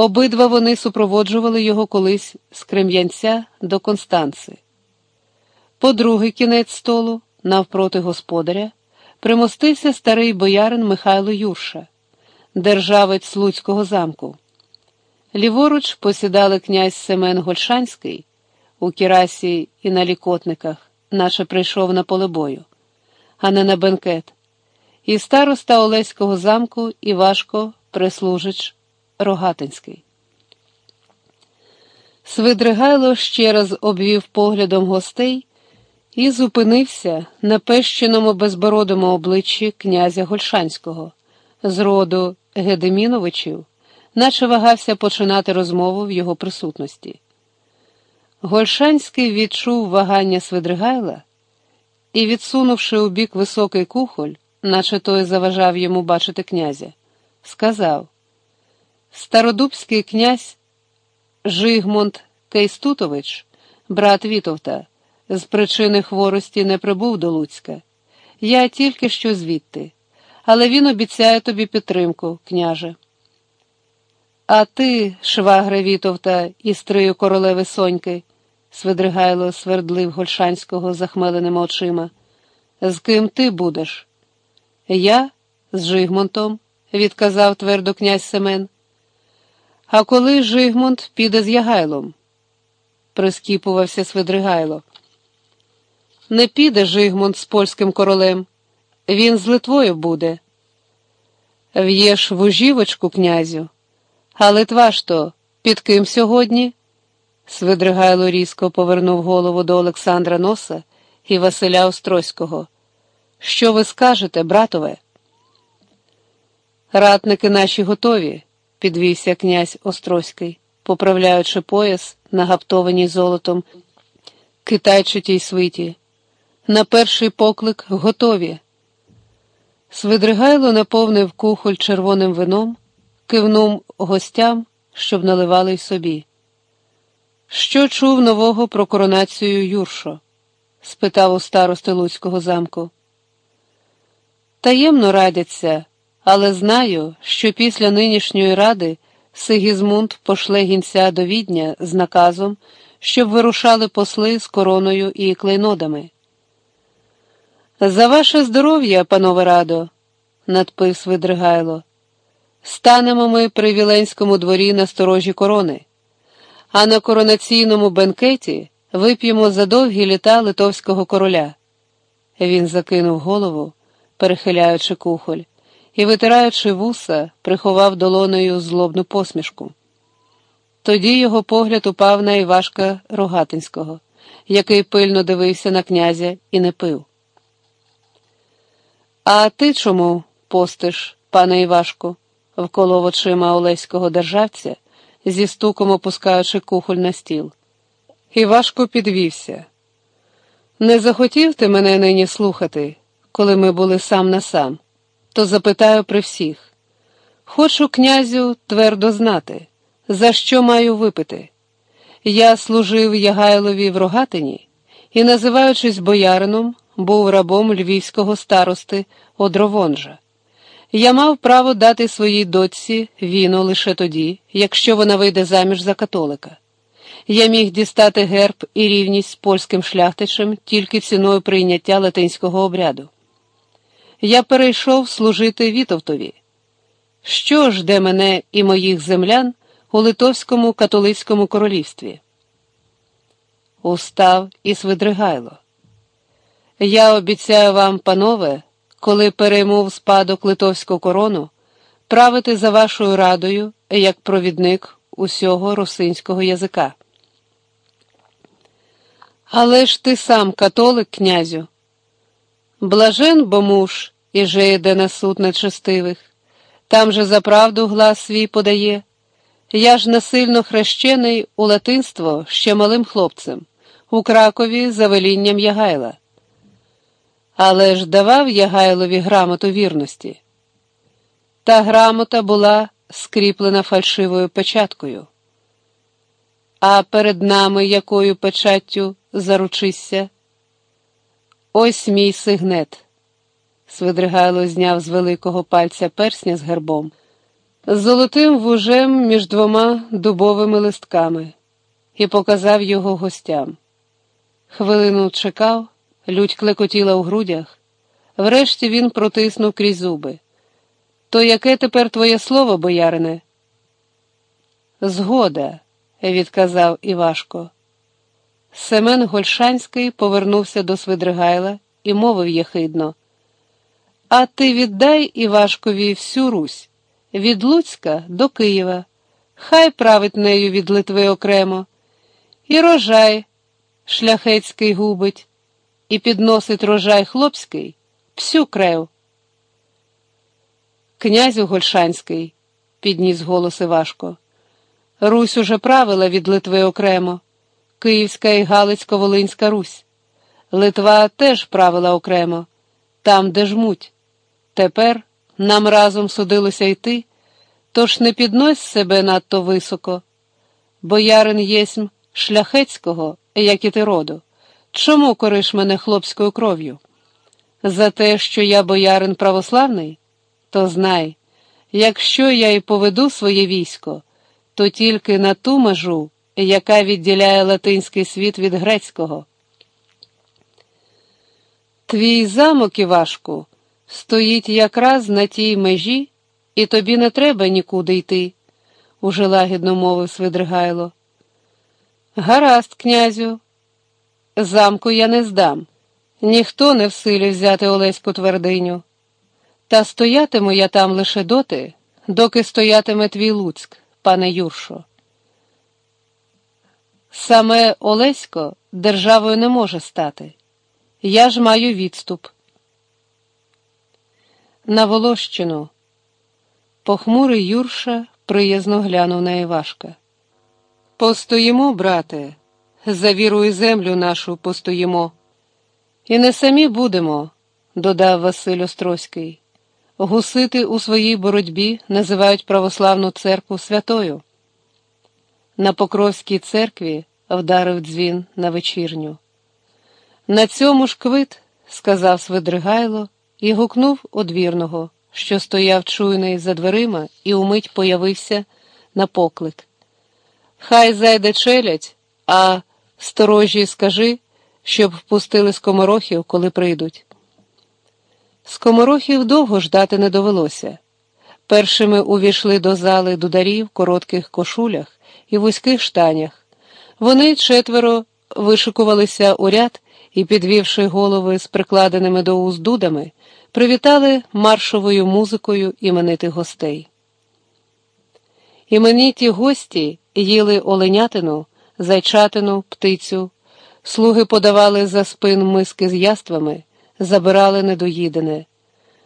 Обидва вони супроводжували його колись з Крем'янця до Констанци. По другий кінець столу, навпроти господаря, примостився старий боярин Михайло Юрша, державець Слуцького замку. Ліворуч посідали князь Семен Гольшанський у кірасі і на лікотниках, наче прийшов на поле бою, а не на бенкет, і староста Олеського замку Івашко Прислужич Рогатинський. Свидригайло ще раз обвів поглядом гостей і зупинився на пещеному безбородому обличчі князя Гольшанського, з роду Гедеміновичів, наче вагався починати розмову в його присутності. Гольшанський відчув вагання Свидригайла і, відсунувши у бік високий кухоль, наче той заважав йому бачити князя, сказав Стародубський князь Жигмунд Кейстутович, брат Вітовта, з причини хворості не прибув до Луцька. Я тільки що звідти, але він обіцяє тобі підтримку, княже. А ти, швагре Вітовта, і стрию королеви Соньки, Свидригайло свердлив Гольшанського захмеленими очима. З ким ти будеш? Я з Жигмунтом, відказав твердо князь Семен. А коли Жигмунд піде з Ягайлом? прискіпувався Свидригайло. Не піде Жигмунд з польським королем, він з Литвою буде. В'єш вужівочку, князю, а Литва ж то під ким сьогодні? Свидригайло різко повернув голову до Олександра Носа і Василя Острозького. Що ви скажете, братове? Ратники наші готові підвівся князь Острозький, поправляючи пояс, нагаптованій золотом, китайчатій свиті. На перший поклик готові. Свидригайло наповнив кухоль червоним вином, кивнув гостям, щоб наливали й собі. Що чув нового про коронацію Юршо? спитав у старости Луцького замку. Таємно радяться але знаю, що після нинішньої ради Сигізмунд пошле гінця до відня з наказом, щоб вирушали посли з короною і клейнодами. За ваше здоров'я, панове радо, надпив Свидригайло, станемо ми при Віленському дворі на сторожі корони, а на коронаційному бенкеті вип'ємо за довгі літа литовського короля. Він закинув голову, перехиляючи кухоль і, витираючи вуса, приховав долоною злобну посмішку. Тоді його погляд упав на Івашка Рогатинського, який пильно дивився на князя і не пив. А ти чому постиш, пане Івашку? вколов очима Олеського державця, зі стуком опускаючи кухоль на стіл. Івашко підвівся. Не захотів ти мене нині слухати, коли ми були сам на сам то запитаю при всіх. Хочу, князю, твердо знати, за що маю випити. Я служив Ягайлові в Рогатині і, називаючись боярином, був рабом львівського старости Одровонжа. Я мав право дати своїй дочці віно лише тоді, якщо вона вийде заміж за католика. Я міг дістати герб і рівність з польським шляхтичем тільки ціною прийняття латинського обряду я перейшов служити Вітовтові. Що жде мене і моїх землян у Литовському католицькому королівстві? Устав і Свидригайло. Я обіцяю вам, панове, коли перейму в спадок литовську корону, правити за вашою радою як провідник усього русинського язика. Але ж ти сам католик, князю. Блажен бо муж, і же йде на суд нечестивих, там же за правду глас свій подає. Я ж насильно хрещений у латинство ще малим хлопцем, у Кракові за велінням Ягайла. Але ж давав Ягайлові грамоту вірності. Та грамота була скріплена фальшивою печаткою. А перед нами якою печаттю заручися? Ось мій сигнет. Свидригайло зняв з великого пальця персня з гербом, з золотим вужем між двома дубовими листками і показав його гостям. Хвилину чекав, лють клекотіла у грудях. Врешті він протиснув крізь зуби. То яке тепер твоє слово, боярине? Згода, відказав Івашко. Семен Гольшанський повернувся до Свидригайла і мовив єхидно. А ти віддай Івашкові всю Русь від Луцька до Києва, хай править нею від Литви окремо, і рожай шляхецький губить, і підносить рожай хлопський всю крев. Князю Гольшанський, підніс голос Івашко. Русь уже правила від Литви окремо, Київська і Галицько-Волинська Русь. Литва теж правила окремо, там, де жмуть. Тепер нам разом судилося йти, тож не піднось себе надто високо. Боярин єсмь шляхецького, як і ти роду. Чому кориш мене хлопською кров'ю? За те, що я боярин православний, то знай, якщо я й поведу своє військо, то тільки на ту межу, яка відділяє латинський світ від грецького. Твій замок, Івашку, стоїть якраз на тій межі, і тобі не треба нікуди йти, уже лагідно мовив Свидригайло. Гаразд, князю, замку я не здам. Ніхто не в силі взяти Олеську твердиню. Та стоятиму я там лише доти, доки стоятиме твій Луцьк, пане Юршо. Саме Олесько державою не може стати. Я ж маю відступ. На Волощину. Похмурий Юрша приязно глянув на Івашка. Постоїмо, брате, за віру і землю нашу постоїмо. І не самі будемо, додав Василь Острозький. Гусити у своїй боротьбі називають православну церкву святою. На Покровській церкві вдарив дзвін на вечірню. На цьому ж квит, сказав Свидригайло і гукнув одвірного, що стояв чуйний за дверима, і умить появився на поклик. Хай зайде челядь, а сторожі скажи, щоб впустили скоморохів, коли прийдуть. Скоморохів довго ждати не довелося. Першими увійшли до зали дударі в коротких кошулях і вузьких штанях. Вони четверо вишикувалися у ряд і, підвівши голови з прикладеними до уст привітали маршовою музикою іменитих гостей. Імениті гості їли оленятину, зайчатину, птицю, слуги подавали за спин миски з яствами, забирали недоїдене.